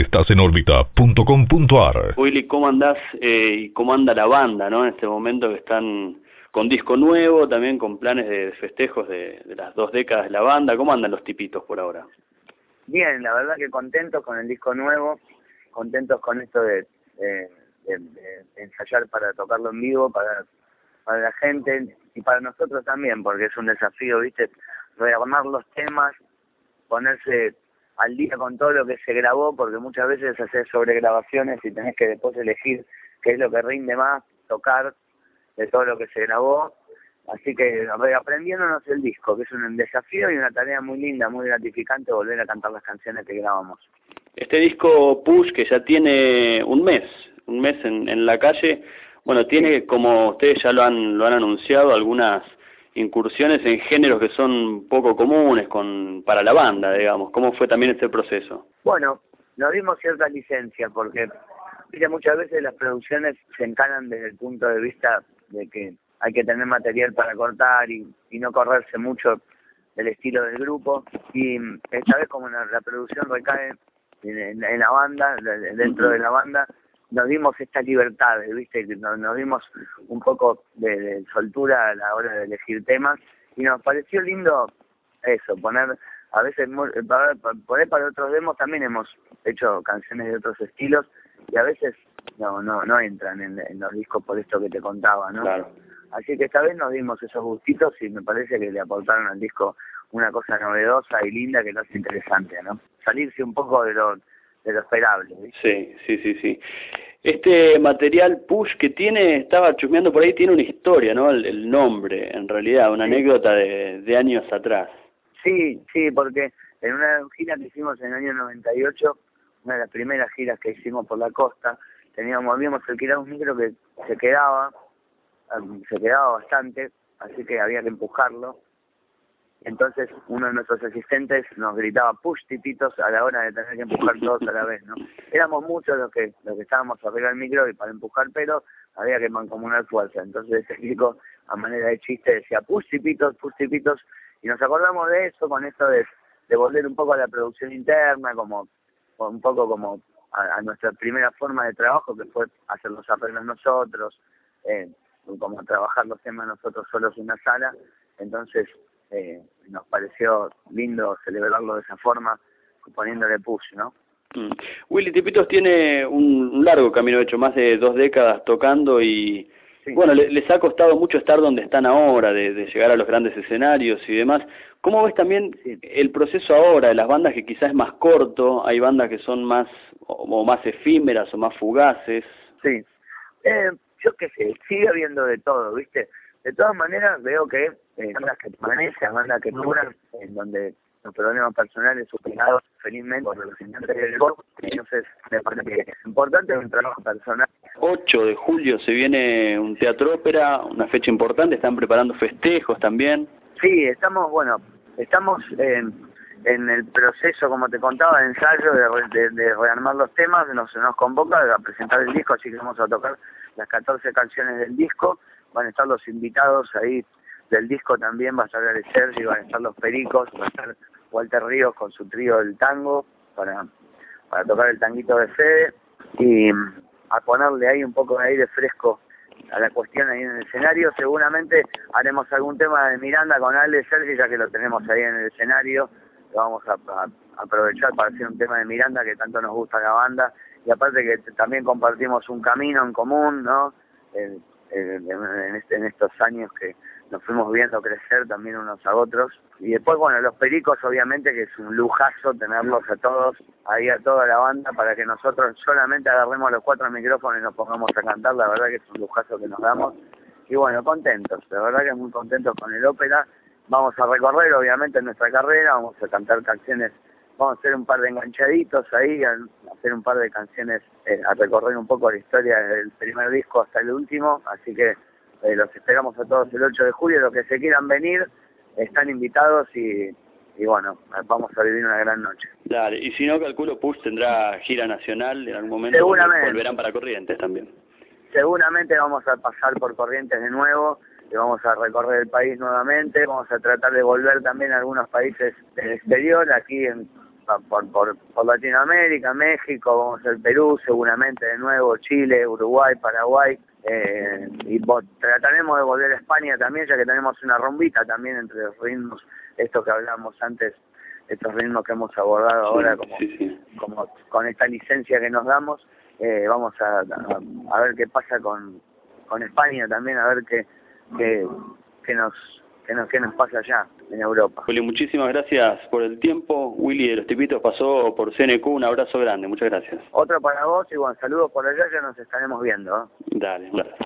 Estás en órbita.com.ar. Willy, ¿cómo andás eh, y cómo anda la banda, no? En este momento que están con disco nuevo, también con planes de festejos de, las dos décadas de la banda. ¿Cómo andan los tipitos por ahora? Bien, la verdad que contentos con el disco nuevo, contentos con esto de, ensayar para tocarlo en vivo, para, para la gente y para nosotros también, porque es un desafío, ¿viste? Rearmar los temas, ponerse al día con todo lo que se grabó, porque muchas veces haces sobregrabaciones y tenés que después elegir qué es lo que rinde más, tocar de todo lo que se grabó. Así que aprendiéndonos el disco, que es un desafío y una tarea muy linda, muy gratificante volver a cantar las canciones que grabamos. Este disco Push, que ya tiene un mes, un mes en, en la calle, bueno, tiene, como ustedes ya lo han, lo han anunciado, algunas incursiones en géneros que son poco comunes con para la banda, digamos. ¿Cómo fue también este proceso? Bueno, nos dimos cierta licencia porque muchas veces las producciones se encanan desde el punto de vista de que hay que tener material para cortar y, y no correrse mucho del estilo del grupo y esta vez como la, producción recae en, la banda, dentro de la banda, nos dimos esta libertad, ¿viste? Nos, nos dimos un poco de, soltura a la hora de elegir temas y nos pareció lindo eso, poner, a veces, para, poner para otros demos también hemos hecho canciones de otros estilos y a veces no no no entran en, los discos por esto que te contaba, ¿no? Claro. Así que esta vez nos dimos esos gustitos y me parece que le aportaron al disco una cosa novedosa y linda que lo hace interesante, ¿no? Salirse un poco de lo de lo esperable. Sí, sí, sí, sí. Este material push que tiene, estaba chusmeando por ahí, tiene una historia, ¿no? El, nombre, en realidad, una anécdota de, de años atrás. Sí, sí, porque en una gira que hicimos en el año 98, una de las primeras giras que hicimos por la costa, teníamos, habíamos alquilado un micro que se quedaba, se quedaba bastante, así que había que empujarlo entonces uno de nuestros asistentes nos gritaba push tipitos a la hora de tener que empujar todos a la vez, ¿no? Éramos muchos los que los que estábamos arriba del micro y para empujar pero había que mancomunar fuerza. Entonces ese chico a manera de chiste decía push tipitos, push tipitos y nos acordamos de eso con esto de, de volver un poco a la producción interna, como un poco como a, nuestra primera forma de trabajo que fue hacer los arreglos nosotros, eh, como trabajar los temas nosotros solos en una sala. Entonces eh, nos pareció lindo celebrarlo de esa forma, poniéndole push, ¿no? Mm. Willy Tipitos tiene un, largo camino hecho, más de dos décadas tocando y bueno, les ha costado mucho estar donde están ahora, de, llegar a los grandes escenarios y demás. ¿Cómo ves también el proceso ahora de las bandas que quizás es más corto, hay bandas que son más o, más efímeras o más fugaces? Sí, eh, yo qué sé, sigue habiendo de todo, ¿viste? De todas maneras, veo que eh, bandas que permanecen, bandas que duran, en donde los problemas personales superados felizmente por los integrantes del grupo, entonces me parece que es importante un trabajo personal. 8 de julio se viene un teatro ópera, una fecha importante, están preparando festejos también. Sí, estamos, bueno, estamos en, en el proceso, como te contaba, de ensayo de, de, rearmar los temas, nos, nos convoca a presentar el disco, así que vamos a tocar las 14 canciones del disco. Van a estar los invitados ahí del disco también, va a estar el Sergi, van a estar los Pericos, va a estar Walter Ríos con su trío del tango para, para tocar el tanguito de Fede y a ponerle ahí un poco de aire fresco a la cuestión ahí en el escenario. Seguramente haremos algún tema de Miranda con Ale Sergi, ya que lo tenemos ahí en el escenario. Lo vamos a, aprovechar para hacer un tema de Miranda que tanto nos gusta la banda. Y aparte que también compartimos un camino en común, ¿no? en, este, en estos años que nos fuimos viendo crecer también unos a otros. Y después, bueno, los pericos, obviamente, que es un lujazo tenerlos a todos, ahí a toda la banda, para que nosotros solamente agarremos los cuatro micrófonos y nos pongamos a cantar. La verdad que es un lujazo que nos damos. Y bueno, contentos, la verdad que muy contentos con el ópera. Vamos a recorrer, obviamente, nuestra carrera, vamos a cantar canciones vamos a hacer un par de enganchaditos ahí, a hacer un par de canciones, eh, a recorrer un poco la historia del primer disco hasta el último, así que eh, los esperamos a todos el 8 de julio, los que se quieran venir están invitados y, y bueno, vamos a vivir una gran noche. Claro, y si no, calculo Push tendrá gira nacional en algún momento, Seguramente. volverán para Corrientes también. Seguramente vamos a pasar por Corrientes de nuevo, vamos a recorrer el país nuevamente, vamos a tratar de volver también a algunos países del exterior, aquí en por, por, por Latinoamérica, México, vamos a hacer Perú seguramente de nuevo, Chile, Uruguay, Paraguay, eh, y trataremos de volver a España también, ya que tenemos una rombita también entre los ritmos, esto que hablamos antes, estos ritmos que hemos abordado ahora como, como con esta licencia que nos damos, eh, vamos a, a, ver qué pasa con, con España también, a ver qué, qué, qué nos qué nos, qué nos pasa allá en Europa. Willy, muchísimas gracias por el tiempo. Willy de los Tipitos pasó por CNQ, un abrazo grande, muchas gracias. Otro para vos y bueno, saludos por allá, ya nos estaremos viendo. Dale, gracias.